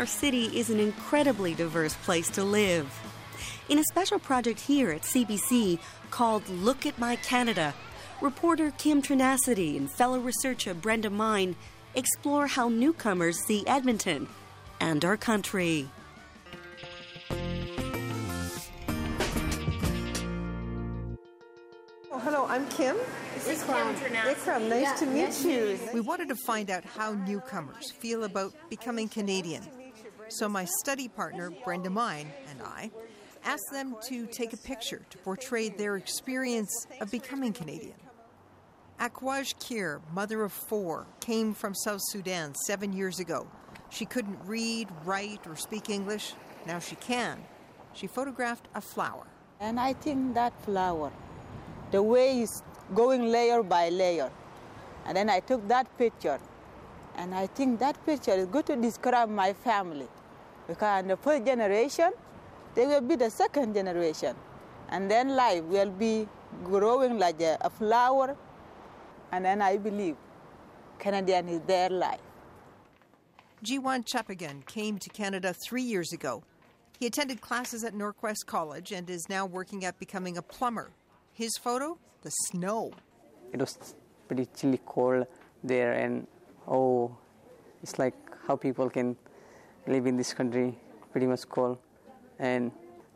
our city is an incredibly diverse place to live. In a special project here at CBC called Look at My Canada, reporter Kim Trynacity and fellow researcher Brenda Mine explore how newcomers see Edmonton and our country. Hello, I'm Kim. This Ikram. Ikram, nice to meet you. We wanted to find out how newcomers feel about becoming Canadian. So my study partner, Brenda Mine, and I asked them to take a picture to portray their experience of becoming Canadian. Akwaj Kir, mother of four, came from South Sudan seven years ago. She couldn't read, write, or speak English. Now she can. She photographed a flower. And I think that flower, the way is going layer by layer. And then I took that picture. And I think that picture is good to describe my family. Because in the first generation, they will be the second generation. And then life will be growing like a, a flower. And then I believe Canadian is their life. Jiwan Chapagain came to Canada three years ago. He attended classes at Norquest College and is now working at becoming a plumber. His photo? The snow. It was pretty chilly cold there, and oh, it's like how people can live in this country, pretty much cold. And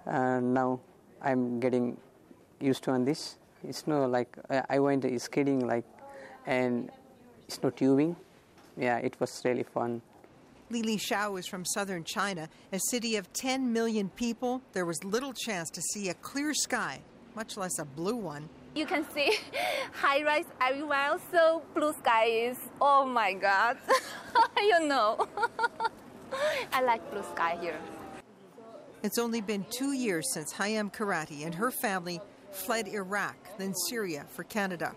uh, now I'm getting used to on this. It's no like I went skating like, and snow tubing. Yeah, it was really fun. Lili Shao is from southern China, a city of 10 million people. There was little chance to see a clear sky, much less a blue one. You can see high rise everywhere, so blue sky is, oh my god, you know. I like blue sky here. It's only been two years since Hayam Karati and her family fled Iraq, then Syria for Canada.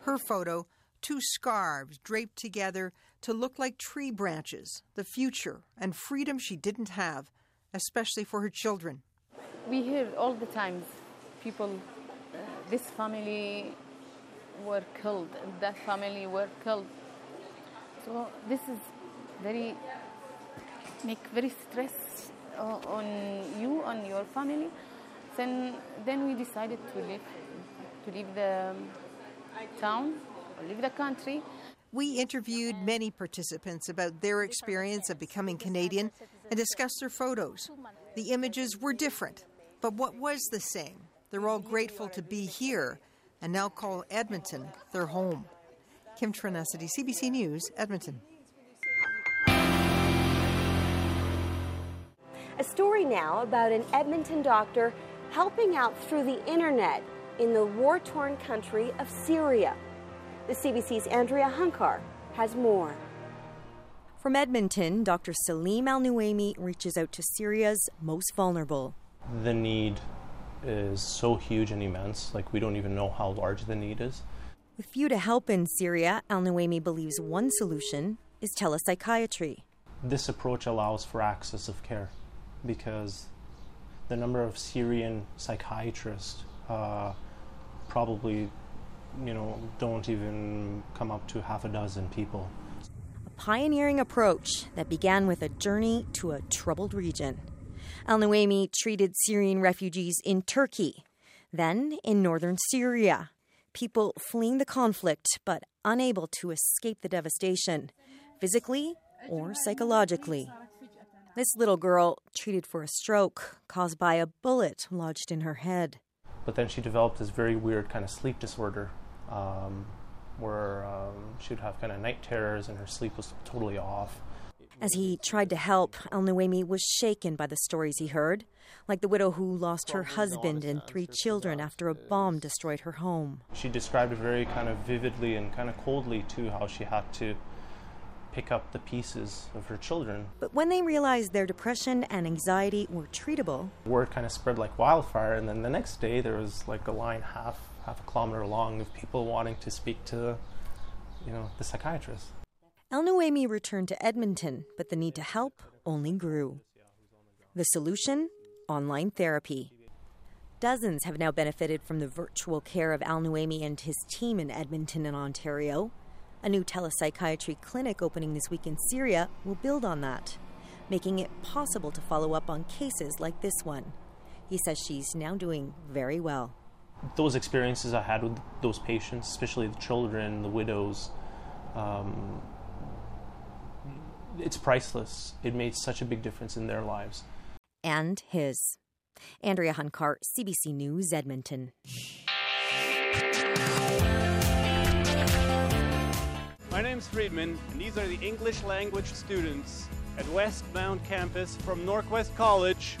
Her photo, two scarves draped together to look like tree branches, the future and freedom she didn't have, especially for her children. We hear all the times people, uh, this family were killed, that family were killed. So this is very, make very stress on you, on your family. Then, then we decided to leave, to leave the town, or leave the country. We interviewed many participants about their experience of becoming Canadian and discussed their photos. The images were different, but what was the same? They're all grateful to be here and now call Edmonton their home. Kim Trynacity, CBC News, Edmonton. Story now about an Edmonton doctor helping out through the internet in the war torn country of Syria. The CBC's Andrea Huncar has more. From Edmonton, Dr. Salim Al Nuaimi reaches out to Syria's most vulnerable. The need is so huge and immense, like, we don't even know how large the need is. With few to help in Syria, Al Nuaimi believes one solution is telepsychiatry. This approach allows for access of care because the number of Syrian psychiatrists uh, probably, you know, don't even come up to half a dozen people. A pioneering approach that began with a journey to a troubled region. Al Nuaimi treated Syrian refugees in Turkey, then in northern Syria. People fleeing the conflict but unable to escape the devastation, physically or psychologically. This little girl treated for a stroke caused by a bullet lodged in her head. But then she developed this very weird kind of sleep disorder um, where um, she would have kind of night terrors and her sleep was totally off. As he tried to help, Al Nuaimi was shaken by the stories he heard, like the widow who lost her husband and three children after a bomb destroyed her home. She described it very kind of vividly and kind of coldly, too, how she had to pick up the pieces of her children. But when they realized their depression and anxiety were treatable, word kind of spread like wildfire. And then the next day, there was like a line half half a kilometer long of people wanting to speak to, you know, the psychiatrist. Al Nuaimi returned to Edmonton, but the need to help only grew. The solution? Online therapy. Dozens have now benefited from the virtual care of Al Nuaimi and his team in Edmonton and Ontario. A new telepsychiatry clinic opening this week in Syria will build on that. making it possible to follow up on cases like this one. He says she's now doing very well. Those experiences I had with those patients, especially the children, the widows, um, it's priceless. It made such a big difference in their lives. And his. Andrea Huncar, CBC News, Edmonton. My name's Friedman, and these are the English language students at Westmount campus from Norquest College